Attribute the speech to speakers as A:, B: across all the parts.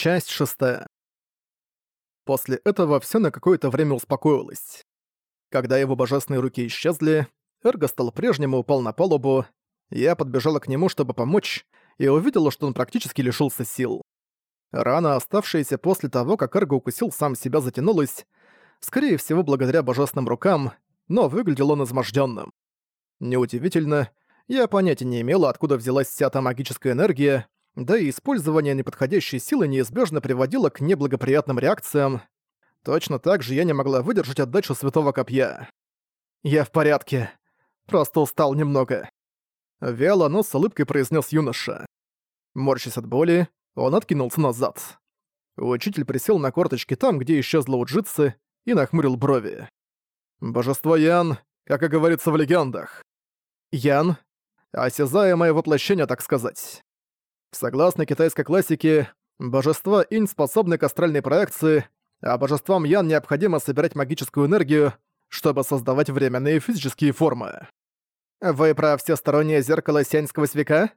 A: Часть шестая. После этого все на какое-то время успокоилось. Когда его божественные руки исчезли, Эрго стал прежним и упал на палубу. Я подбежала к нему, чтобы помочь, и увидела, что он практически лишился сил. Рана, оставшаяся после того, как Эрго укусил сам себя, затянулась, скорее всего, благодаря божественным рукам, но выглядел он измождённым. Неудивительно, я понятия не имела, откуда взялась вся та магическая энергия, да и использование неподходящей силы неизбежно приводило к неблагоприятным реакциям. Точно так же я не могла выдержать отдачу Святого Копья. «Я в порядке. Просто устал немного». Вяло, но с улыбкой произнес юноша. Морщась от боли, он откинулся назад. Учитель присел на корточки там, где исчезла уджитсы, и нахмурил брови. «Божество Ян, как и говорится в легендах. Ян — осязаемое воплощение, так сказать. Согласно китайской классике, божества инь способны к астральной проекции, а божествам ян необходимо собирать магическую энергию, чтобы создавать временные физические формы. Вы про всестороннее зеркало сяньского века?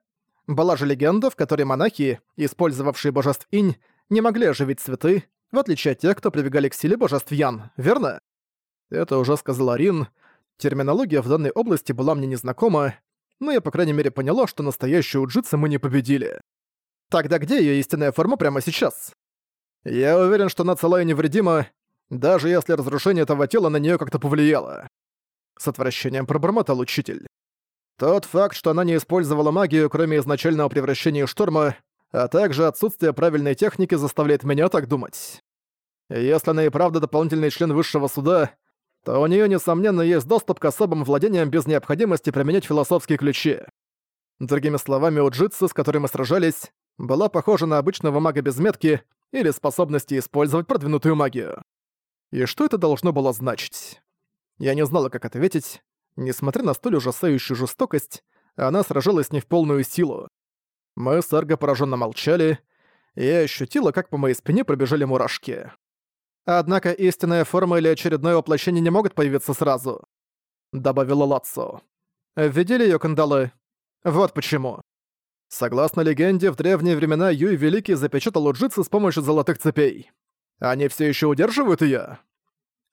A: Была же легенда, в которой монахи, использовавшие божеств инь, не могли оживить цветы, в отличие от тех, кто прибегали к силе божеств ян, верно? Это уже сказал Арин. Терминология в данной области была мне незнакома, но я, по крайней мере, поняла, что настоящую джитсу мы не победили. Тогда где ее истинная форма прямо сейчас? Я уверен, что она цела и невредима, даже если разрушение этого тела на нее как-то повлияло. С отвращением пробормотал учитель. Тот факт, что она не использовала магию, кроме изначального превращения шторма, а также отсутствие правильной техники заставляет меня так думать. Если она и правда дополнительный член высшего суда, то у нее несомненно, есть доступ к особым владениям без необходимости применять философские ключи. Другими словами, у Джитсу, с которой мы сражались, была похожа на обычного мага без метки или способности использовать продвинутую магию. И что это должно было значить? Я не знала, как ответить. Несмотря на столь ужасающую жестокость, она сражалась не в полную силу. Мы с Арго пораженно молчали, и я ощутила, как по моей спине пробежали мурашки. Однако истинная форма или очередное воплощение не могут появиться сразу», — добавила Лацо. «Видели её кандалы? Вот почему». Согласно легенде, в древние времена Юй Великий запечатал Уджитсу с помощью золотых цепей. Они все еще удерживают её?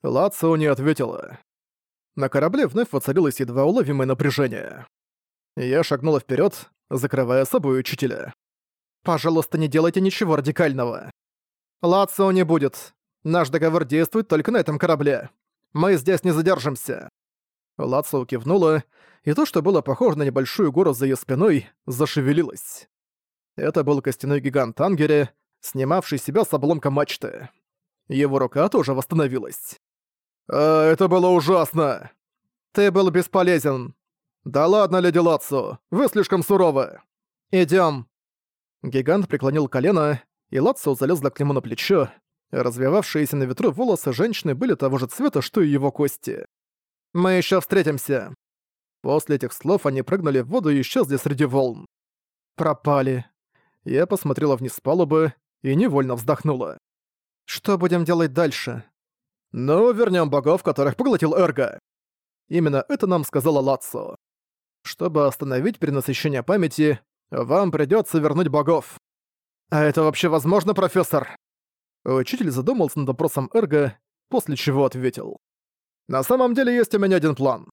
A: Лацо не ответила. На корабле вновь воцарилось едва уловимое напряжение. Я шагнула вперед, закрывая собой учителя. «Пожалуйста, не делайте ничего радикального. Лацо не будет. Наш договор действует только на этом корабле. Мы здесь не задержимся». Лацо кивнула, и то, что было похоже на небольшую гору за её спиной, зашевелилось. Это был костяной гигант Ангере, снимавший себя с обломка мачты. Его рука тоже восстановилась. «А, это было ужасно!» «Ты был бесполезен!» «Да ладно, леди Лацо, вы слишком суровы!» «Идём!» Гигант преклонил колено, и Лацо залезла к нему на плечо, Развивавшиеся на ветру волосы женщины были того же цвета, что и его кости. «Мы еще встретимся!» После этих слов они прыгнули в воду и исчезли среди волн. «Пропали!» Я посмотрела вниз с палубы и невольно вздохнула. «Что будем делать дальше?» «Ну, вернем богов, которых поглотил Эрго!» Именно это нам сказала Лацо. Чтобы остановить перенасыщение памяти, вам придется вернуть богов. А это вообще возможно, профессор? Учитель задумался над вопросом Эрго, после чего ответил. «На самом деле есть у меня один план.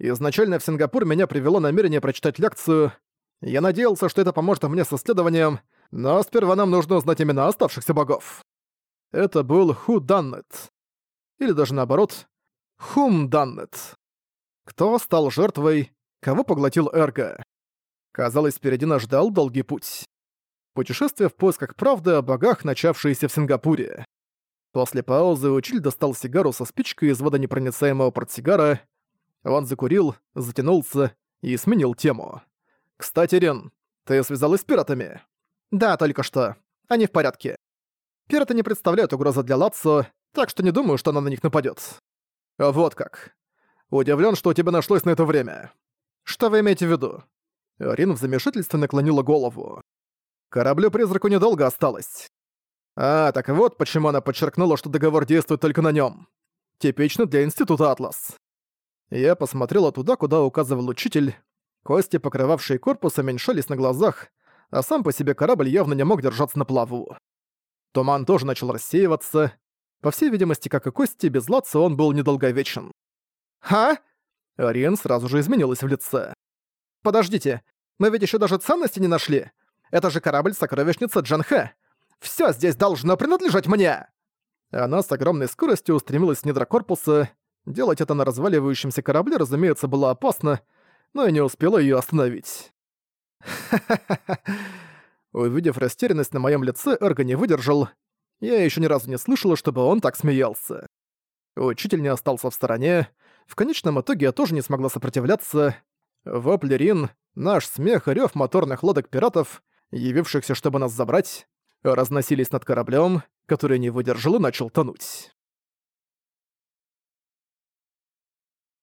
A: Изначально в Сингапур меня привело намерение прочитать лекцию. Я надеялся, что это поможет мне с исследованием, но сперва нам нужно узнать имена оставшихся богов. Это был Ху Даннет. Или даже наоборот, Хум Даннет. Кто стал жертвой, кого поглотил Эрго? Казалось, впереди нас ждал долгий путь. Путешествие в поисках правды о богах, начавшееся в Сингапуре. После паузы учитель достал сигару со спичкой из водонепроницаемого портсигара. Он закурил, затянулся и сменил тему. «Кстати, Рен, ты связалась с пиратами?» «Да, только что. Они в порядке. Пираты не представляют угрозы для Лацо, так что не думаю, что она на них нападет. Вот как. Удивлен, что у тебя нашлось на это время. Что вы имеете в виду? Рин в замешательстве наклонила голову. Кораблю-призраку недолго осталось. А, так вот почему она подчеркнула, что договор действует только на нем. Типично для Института Атлас. Я посмотрела туда, куда указывал учитель. Кости, покрывавшие корпус, уменьшались на глазах, а сам по себе корабль явно не мог держаться на плаву. Туман тоже начал рассеиваться. По всей видимости, как и Кости, без Латца он был недолговечен. «Ха?» Рин сразу же изменилась в лице. «Подождите, мы ведь еще даже ценности не нашли. Это же корабль-сокровищница Джанхэ. Все здесь должно принадлежать мне!» Она с огромной скоростью устремилась с недра корпуса. Делать это на разваливающемся корабле, разумеется, было опасно, но и не успела ее остановить. Увидев растерянность на моем лице, Эрго не выдержал. Я еще ни разу не слышала, чтобы он так смеялся. Учитель не остался в стороне. В конечном итоге я тоже не смогла сопротивляться. Вопли Рин, наш смех и рёв моторных лодок пиратов, явившихся, чтобы нас забрать, разносились над кораблем, который не выдержал и начал тонуть.